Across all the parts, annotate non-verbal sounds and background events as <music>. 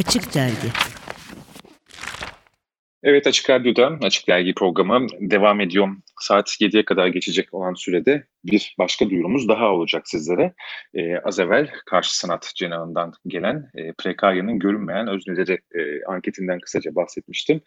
Açık Dergi Evet Açık Radyo'da Açık Dergi programı devam ediyor. Saat 7'ye kadar geçecek olan sürede bir başka duyurumuz daha olacak sizlere. Ee, az evvel Karşı Sanat Cenahı'ndan gelen e, Prekarya'nın görünmeyen özneleri e, anketinden kısaca bahsetmiştim.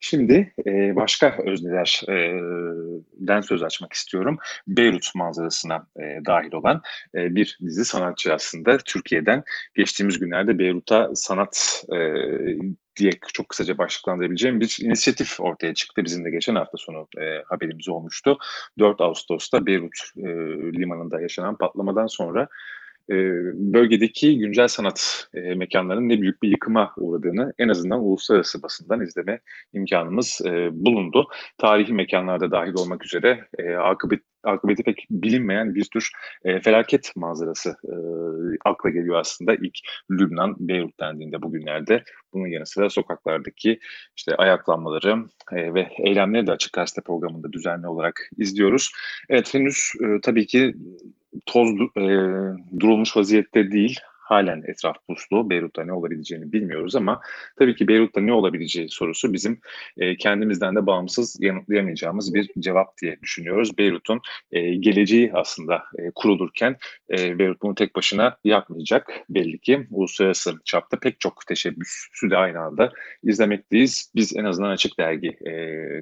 Şimdi e, başka öznelerden söz açmak istiyorum. Beyrut manzarasına e, dahil olan e, bir dizi sanatçı aslında Türkiye'den geçtiğimiz günlerde Beyrut'a sanat e, diye çok kısaca başlıklandırabileceğim bir inisiyatif ortaya çıktı. Bizim de geçen hafta sonu e, haberimiz olmuştu. 4 Ağustos'ta Beyrut e, limanında yaşanan patlamadan sonra e, bölgedeki güncel sanat e, mekanlarının ne büyük bir yıkıma uğradığını en azından uluslararası basından izleme imkanımız e, bulundu. Tarihi mekanlarda dahil olmak üzere e, akıbet akıbeti pek bilinmeyen bir tür e, felaket manzarası e, akla geliyor aslında ilk Lübnan, Beyrut dendiğinde bugünlerde. Bunun yanı sıra sokaklardaki işte ayaklanmaları e, ve eylemleri de Açık Gazete programında düzenli olarak izliyoruz. Evet henüz e, tabii ki toz e, durulmuş vaziyette değil halen etraf puslu. Beyrut'ta ne olabileceğini bilmiyoruz ama tabii ki Beyrut'ta ne olabileceği sorusu bizim e, kendimizden de bağımsız yanıtlayamayacağımız bir cevap diye düşünüyoruz. Beyrut'un e, geleceği aslında e, kurulurken e, Beyrut bunu tek başına yapmayacak belli ki. Uluslararası çapta pek çok teşebbüsü de aynı anda izlemekteyiz. Biz en azından Açık Dergi e,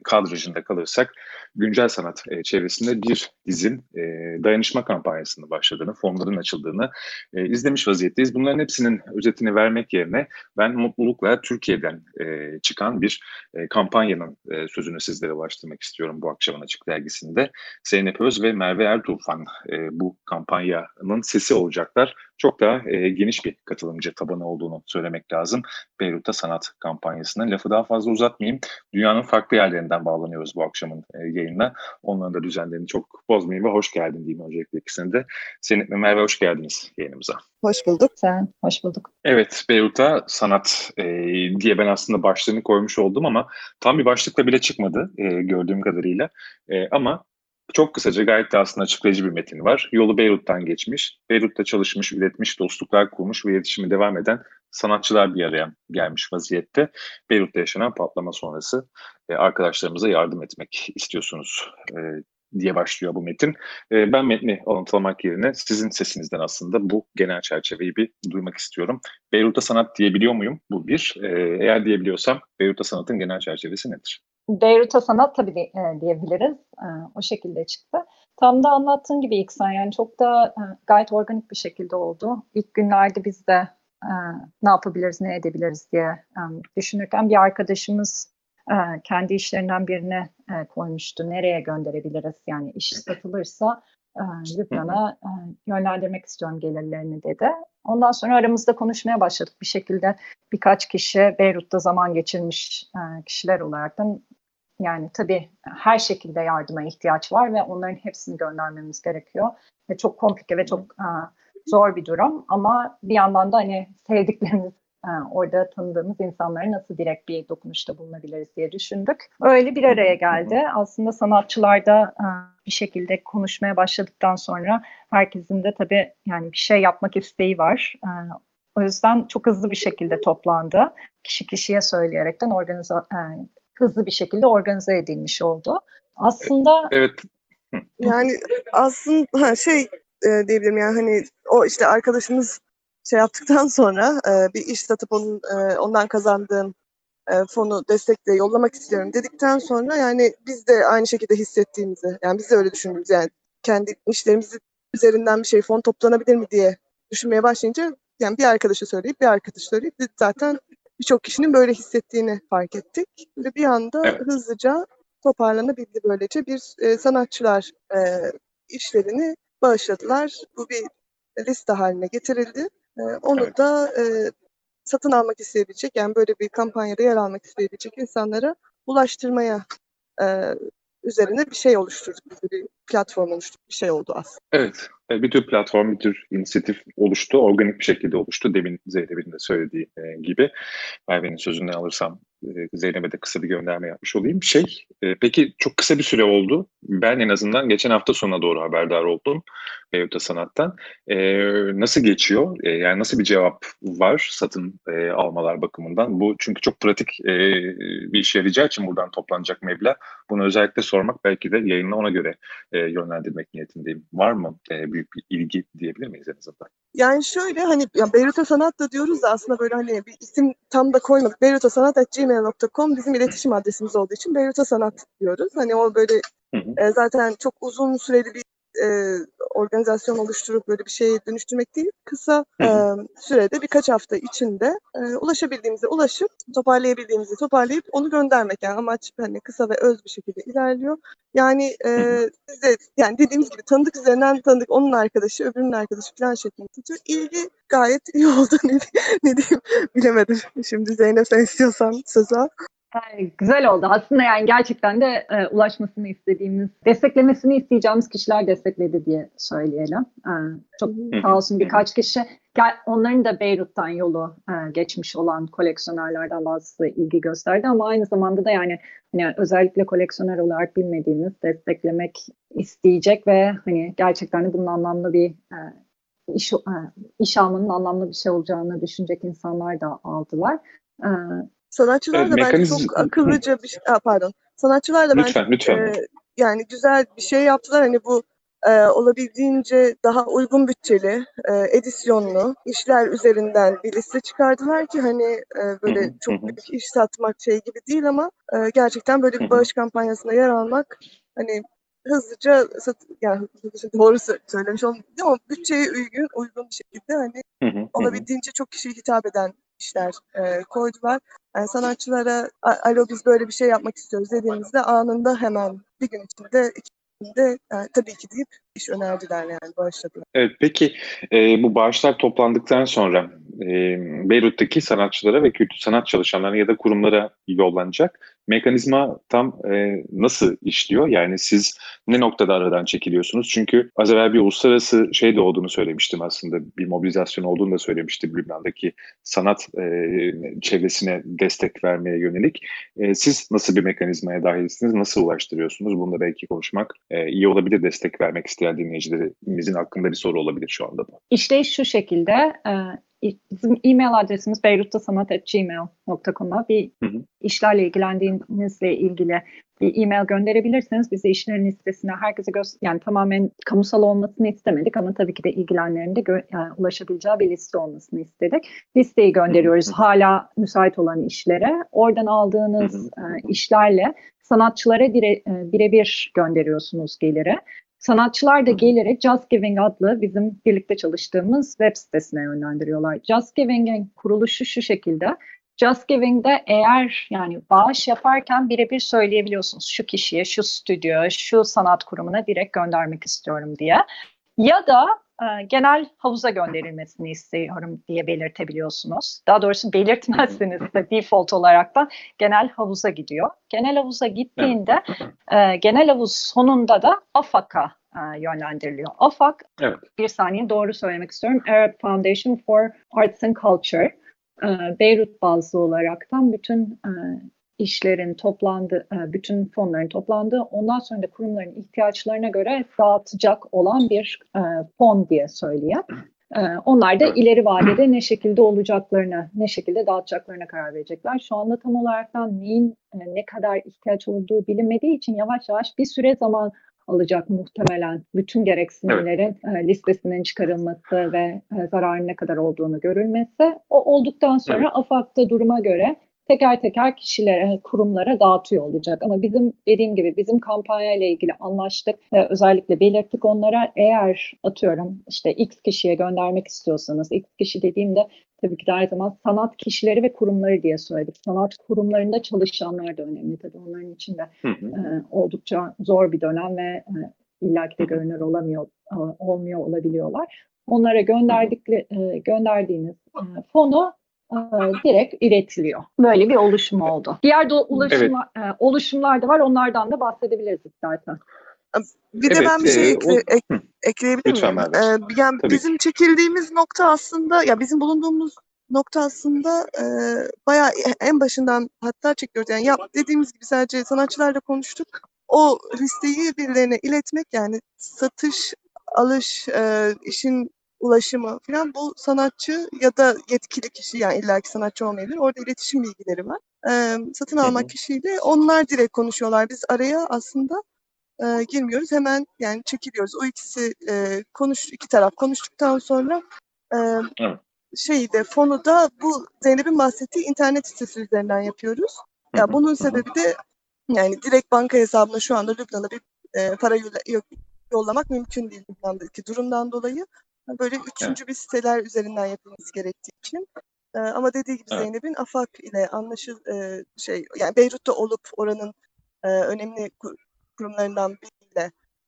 kadrajında kalırsak güncel sanat e, çevresinde bir dizin e, dayanışma kampanyasını başladığını, fonların açıldığını e, izlemiş vaziyette vaziyetteyiz. Bunların hepsinin özetini vermek yerine ben mutlulukla Türkiye'den e, çıkan bir e, kampanyanın e, sözünü sizlere ulaştırmak istiyorum bu akşamın açık dergisinde. Zeynep Öz ve Merve Ertufan e, bu kampanyanın sesi olacaklar çok daha e, geniş bir katılımcı tabanı olduğunu söylemek lazım. Beyrut'ta sanat kampanyasının. Lafı daha fazla uzatmayayım. Dünyanın farklı yerlerinden bağlanıyoruz bu akşamın e, yayınına. Onların da düzenlerini çok bozmayayım ve hoş geldin diyeyim öncelikle ikisine de. Senin ve Merve hoş geldiniz yayınımıza. Hoş bulduk. Sen hoş bulduk. Evet, Beyrut'ta sanat e, diye ben aslında başlığını koymuş oldum ama tam bir başlıkla bile çıkmadı e, gördüğüm kadarıyla. E, ama çok kısaca gayet de aslında açıklayıcı bir metin var. Yolu Beyrut'tan geçmiş, Beyrut'ta çalışmış, üretmiş, dostluklar kurmuş ve iletişimi devam eden sanatçılar bir araya gelmiş vaziyette. Beyrut'ta yaşanan patlama sonrası e, arkadaşlarımıza yardım etmek istiyorsunuz e, diye başlıyor bu metin. E, ben metni alıntılamak yerine sizin sesinizden aslında bu genel çerçeveyi bir duymak istiyorum. Beyrut'ta sanat diyebiliyor muyum? Bu bir. E, eğer diyebiliyorsam Beyrut'ta sanatın genel çerçevesi nedir? Beyrut'a sanat tabii e, diyebiliriz. E, o şekilde çıktı. Tam da anlattığın gibi İksan yani çok da e, gayet organik bir şekilde oldu. İlk günlerde biz de e, ne yapabiliriz, ne edebiliriz diye e, düşünürken bir arkadaşımız kendi işlerinden birine e, koymuştu. Nereye gönderebiliriz? Yani iş satılırsa e, Lübnan'a e, yönlendirmek istiyorum gelirlerini dedi. Ondan sonra aramızda konuşmaya başladık bir şekilde birkaç kişi Beyrut'ta zaman geçirmiş kişiler olaraktan yani tabii her şekilde yardıma ihtiyaç var ve onların hepsini göndermemiz gerekiyor. Ve çok komplike ve çok zor bir durum ama bir yandan da hani sevdiklerimiz orada tanıdığımız insanlara nasıl direkt bir dokunuşta bulunabiliriz diye düşündük. Öyle bir araya geldi. Aslında sanatçılar da uh, bir şekilde konuşmaya başladıktan sonra herkesin de tabii yani bir şey yapmak isteği var. Uh, o yüzden çok hızlı bir şekilde toplandı. Kişi kişiye söyleyerekten organize, hızlı bir şekilde organize edilmiş oldu. Aslında evet. Yani aslında şey e, diyebilirim yani hani o işte arkadaşımız şey yaptıktan <laughs> sonra e, bir iş satıp onun e, ondan kazandığım e, fonu destekle yollamak istiyorum dedikten sonra yani biz de aynı şekilde hissettiğimizi yani biz de öyle düşündüğümüz yani kendi işlerimiz üzerinden bir şey fon toplanabilir mi diye düşünmeye başlayınca yani bir arkadaşa söyleyip bir arkadaş söyleyip zaten birçok kişinin böyle hissettiğini fark ettik. Ve bir anda evet. hızlıca toparlanabildi böylece. Bir e, sanatçılar e, işlerini bağışladılar. Bu bir liste haline getirildi. E, onu evet. da e, satın almak isteyebilecek, yani böyle bir kampanyada yer almak isteyebilecek insanlara ulaştırmaya e, üzerine bir şey oluşturduk. Bir platform oluşturduk. Bir şey oldu aslında. Evet. E, bir tür platform, bir tür inisiyatif oluştu. Organik bir şekilde oluştu. Demin Zeynep'in de söylediği e, gibi. Merve'nin sözünden alırsam Zeynep'e de kısa bir gönderme yapmış olayım. Şey, e, peki çok kısa bir süre oldu. Ben en azından geçen hafta sonuna doğru haberdar oldum Beyuta Sanat'tan. E, nasıl geçiyor? E, yani nasıl bir cevap var satın e, almalar bakımından? Bu çünkü çok pratik e, bir işe yarayacağı için buradan toplanacak meblağ. Bunu özellikle sormak belki de yayını ona göre e, yönlendirmek niyetindeyim. Var mı e, büyük bir ilgi diyebilir miyiz en azından? Yani şöyle hani ya Beyruta Sanat da diyoruz da aslında böyle hani bir isim tam da koymadık. beyrutasanat.gmail.com bizim iletişim adresimiz olduğu için Beyruta Sanat diyoruz. Hani o böyle e, zaten çok uzun süreli bir e, organizasyon oluşturup böyle bir şeye dönüştürmek değil. Kısa e, sürede birkaç hafta içinde e, ulaşabildiğimize ulaşıp toparlayabildiğimizi toparlayıp onu göndermek. Yani amaç hani kısa ve öz bir şekilde ilerliyor. Yani e, biz de yani dediğimiz gibi tanıdık üzerinden tanıdık onun arkadaşı öbürünün arkadaşı falan şeklinde tutuyor. İlgi gayet iyi oldu <laughs> ne, ne diyeyim bilemedim. Şimdi Zeynep sen istiyorsan söz al. Yani güzel oldu. Aslında yani gerçekten de e, ulaşmasını istediğimiz, desteklemesini isteyeceğimiz kişiler destekledi diye söyleyelim. E, çok sağ olsun birkaç kişi. Gel, onların da Beyrut'tan yolu e, geçmiş olan koleksiyonerlerden bazısı ilgi gösterdi ama aynı zamanda da yani hani özellikle koleksiyoner olarak bilmediğimiz desteklemek isteyecek ve hani gerçekten de bunun anlamlı bir e, iş, e, iş almanın anlamlı bir şey olacağını düşünecek insanlar da aldılar. E, Sanatçılar Evet, da bence mekanizm- çok akıllıca bir şey, Aa, pardon. Sanatçılar da bence Lütfen, lütfen. e, yani güzel bir şey yaptılar. Hani bu e, olabildiğince daha uygun bütçeli, e, edisyonlu işler üzerinden bir liste çıkardılar ki hani e, böyle Hı hı, çok hı büyük iş satmak şey gibi değil ama e, gerçekten böyle bir bağış kampanyasına yer almak hani hızlıca sat, yani doğru sö- söylemiş oldum ama bütçeye uygun uygun bir şekilde hani olabildiğince çok kişiye hitap eden işler e, koydular. Yani sanatçılara "A- alo biz böyle bir şey yapmak istiyoruz dediğimizde anında hemen bir gün içinde iki günde yani, tabii ki deyip iş önerdiler yani bağışladılar. Evet, peki e, bu bağışlar toplandıktan sonra e, Beyrut'taki sanatçılara ve kültür sanat çalışanlarına ya da kurumlara yollanacak mekanizma tam e, nasıl işliyor? Yani siz ne noktada aradan çekiliyorsunuz? Çünkü az evvel bir uluslararası şey de olduğunu söylemiştim aslında. Bir mobilizasyon olduğunu da söylemiştim Lübnan'daki sanat e, çevresine destek vermeye yönelik. E, siz nasıl bir mekanizmaya dahilsiniz? Nasıl ulaştırıyorsunuz? Bunu da belki konuşmak e, iyi olabilir. Destek vermek isteyen dinleyicilerimizin hakkında bir soru olabilir şu anda bu. İşleyiş şu şekilde. e, Bizim e-mail adresimiz beyruttasanat.gmail.com'a bir Hı hı. işlerle ilgilendiğinizle ilgili bir e-mail gönderebilirsiniz. Biz de işlerin listesine herkese göster yani tamamen kamusal olmasını istemedik ama tabii ki de ilgilenenlerin de gö- yani ulaşabileceği bir liste olmasını istedik. Listeyi gönderiyoruz hala müsait olan işlere. Oradan aldığınız e, işlerle sanatçılara dire- e, birebir gönderiyorsunuz geliri. Sanatçılar da geliri Just Giving adlı bizim birlikte çalıştığımız web sitesine yönlendiriyorlar. Just Giving'in kuruluşu şu şekilde. Just Giving'de eğer yani bağış yaparken birebir söyleyebiliyorsunuz şu kişiye, şu stüdyo, şu sanat kurumuna direkt göndermek istiyorum diye. Ya da e, genel havuza gönderilmesini istiyorum diye belirtebiliyorsunuz. Daha doğrusu belirtmezseniz de default olarak da genel havuza gidiyor. Genel havuza gittiğinde e, genel havuz sonunda da AFAK'a e, yönlendiriliyor. AFAK, Evet. bir saniye doğru söylemek istiyorum. Arab Foundation for Arts and Culture. Beyrut bazlı olaraktan bütün işlerin toplandığı, e, bütün fonların toplandığı, ondan sonra da kurumların ihtiyaçlarına göre dağıtacak olan bir e, fon diye söyleyeyim. E, Onlar da Evet. ileri vadede ne şekilde olacaklarına, ne şekilde dağıtacaklarına karar verecekler. Şu anda tam olaraktan neyin e, ne kadar ihtiyaç olduğu bilinmediği için yavaş yavaş bir süre zaman alacak muhtemelen bütün gereksinimlerin e, listesinin çıkarılması ve e, zararın ne kadar olduğunu görülmesi. O olduktan sonra Evet. AFAD'da duruma göre teker teker kişilere, kurumlara dağıtıyor olacak. Ama bizim dediğim gibi bizim kampanya ile ilgili anlaştık. Ee, özellikle belirttik onlara eğer atıyorum işte X kişiye göndermek istiyorsanız X kişi dediğimde tabii ki de her zaman sanat kişileri ve kurumları diye söyledik. Sanat kurumlarında çalışanlar da önemli tabii onların için de Hı hı. e, oldukça zor bir dönem ve e, illaki de görünür olamıyor e, olmuyor olabiliyorlar. Onlara gönderdikleri e, gönderdiğiniz e, fonu direkt iletiliyor. Böyle bir oluşum oldu. Diğer de ulaşımlar, e, oluşumlar da var. Onlardan da bahsedebiliriz istersen. Bir de Evet, ben bir şey e, ekle, o- ek- ekleyebilir Lütfen miyim? Ee, yani Tabii bizim çekildiğimiz nokta aslında ya bizim bulunduğumuz nokta aslında e, bayağı en başından hatta çekiyoruz. Yani yap, dediğimiz gibi sadece sanatçılarla konuştuk. O listeyi birilerine iletmek yani satış, alış, e, işin ulaşımı falan bu sanatçı ya da yetkili kişi yani illaki sanatçı olmayabilir. Orada iletişim bilgileri var. E, satın almak kişiyle onlar direkt konuşuyorlar. Biz araya aslında e, girmiyoruz. Hemen yani çekiliyoruz. O ikisi e, konuş iki taraf konuştuktan sonra e, evet. şeyi de fonu da bu Zeynep'in bahsettiği internet sitesi üzerinden yapıyoruz. Ya bunun sebebi de yani direkt banka hesabına şu anda Lübnan'a bir e, para yollamak mümkün değil Lübnan'daki durumdan dolayı. Böyle üçüncü evet. bir siteler üzerinden yapılması gerektiği için. E, ama dediği gibi evet. Zeynep'in AFAK ile anlaşıl e, şey yani Beyrut'ta olup oranın e, önemli kurumlarından biriyle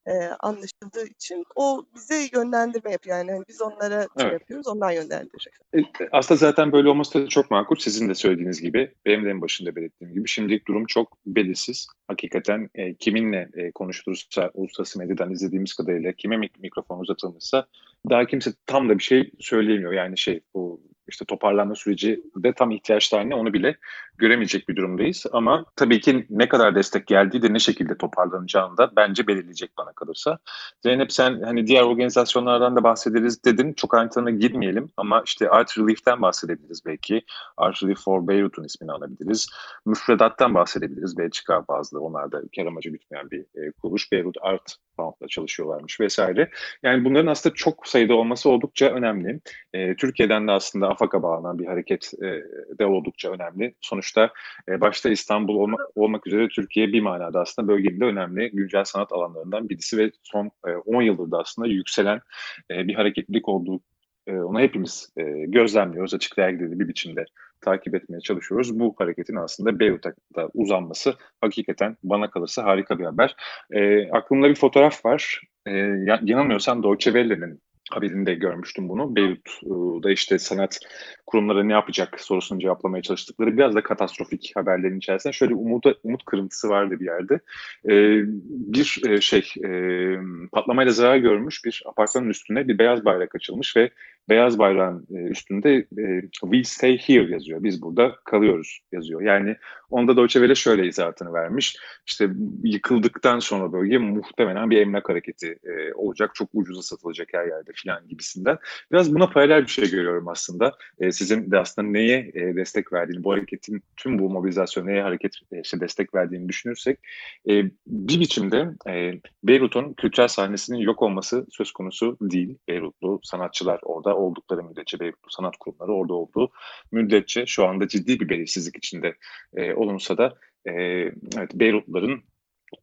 e, anlaşıldığı için o bize yönlendirme yapıyor. Yani hani biz onlara şey evet. şey yapıyoruz, onlar yönlendirecek. E, aslında zaten böyle olması da çok makul. Sizin de söylediğiniz gibi, benim de en başında belirttiğim gibi. Şimdilik durum çok belirsiz. Hakikaten e, kiminle e, konuşturursa, uluslararası medyadan izlediğimiz kadarıyla kime mik- mikrofon uzatılmışsa daha kimse tam da bir şey söyleyemiyor. Yani şey bu işte toparlanma süreci de tam ihtiyaçlar ne onu bile göremeyecek bir durumdayız. Ama tabii ki ne kadar destek geldiği de ne şekilde toparlanacağını da bence belirleyecek bana kalırsa. Zeynep sen hani diğer organizasyonlardan da bahsederiz dedin. Çok ayrıntılarına girmeyelim ama işte Art Relief'ten bahsedebiliriz belki. Art Relief for Beirut'un ismini alabiliriz. Müfredattan bahsedebiliriz. Belçika bazlı onlar da kar amacı gütmeyen bir e, kuruluş. Beirut Art Found'la çalışıyorlarmış vesaire. Yani bunların aslında çok sayıda olması oldukça önemli. E, Türkiye'den de aslında AFAK'a bağlanan bir hareket e, de oldukça önemli. Sonuçta e, başta İstanbul olma, olmak üzere Türkiye bir manada aslında bölgede önemli güncel sanat alanlarından birisi ve son e, 10 yıldır da aslında yükselen e, bir hareketlilik olduğu e, onu hepimiz e, gözlemliyoruz. Açık dergide bir biçimde takip etmeye çalışıyoruz. Bu hareketin aslında Beyrut'a uzanması hakikaten bana kalırsa harika bir haber. E, aklımda bir fotoğraf var. E, yanılmıyorsam Deutsche Welle'nin haberinde görmüştüm bunu. Beyrut'da işte sanat kurumları ne yapacak sorusunu cevaplamaya çalıştıkları biraz da katastrofik haberlerin içerisinde şöyle umut, umut kırıntısı vardı bir yerde. Ee, bir e, şey e, patlamayla zarar görmüş bir apartmanın üstüne bir beyaz bayrak açılmış ve beyaz bayrağın e, üstünde e, we stay here yazıyor. Biz burada kalıyoruz yazıyor. Yani onda Deutsche Welle şöyle izahatını vermiş. İşte yıkıldıktan sonra bölge muhtemelen bir emlak hareketi e, olacak. Çok ucuza satılacak her yerde filan gibisinden. Biraz buna paralel bir şey görüyorum aslında. Sizin de aslında neye destek verdiğini, bu hareketin tüm bu mobilizasyona neye hareket işte destek verdiğini düşünürsek bir biçimde Beyrut'un kültürel sahnesinin yok olması söz konusu değil. Beyrutlu sanatçılar orada oldukları müddetçe Beyrutlu sanat kurumları orada olduğu müddetçe şu anda ciddi bir belirsizlik içinde e, olunsa da e, evet, Beyrutluların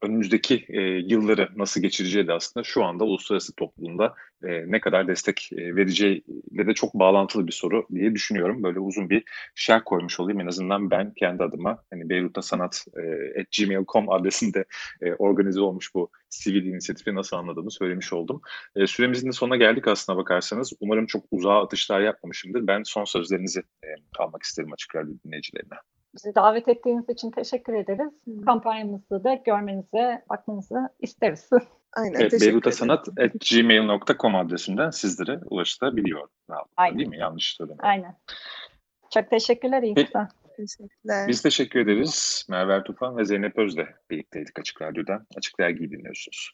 önümüzdeki e, yılları nasıl geçireceği de aslında şu anda uluslararası toplumda e, ne kadar destek e, vereceğiyle de çok bağlantılı bir soru diye düşünüyorum. Böyle uzun bir şer koymuş olayım en azından ben kendi adıma hani Beyrut'ta sanat e, gmail.com adresinde e, organize olmuş bu sivil inisiyatifi nasıl anladığımı söylemiş oldum. E, süremizin de sonuna geldik aslına bakarsanız. Umarım çok uzağa atışlar yapmamışımdır. Ben son sözlerinizi e, almak isterim açık radyo dinleyicilerine. Bizi davet ettiğiniz için teşekkür ederiz. Kampanyamızı da görmenize, bakmanızı isteriz. <laughs> Aynen, evet, beyrutasanat.gmail.com adresinden sizlere ulaşılabiliyor. Aynen. Değil mi? Yanlış söylemedim. Aynen. Çok teşekkürler İlksan. Teşekkürler. Biz teşekkür ederiz. Merve Tufan ve Zeynep Öz'le birlikteydik Açık Radyo'dan. Açık Dergi'yi dinliyorsunuz.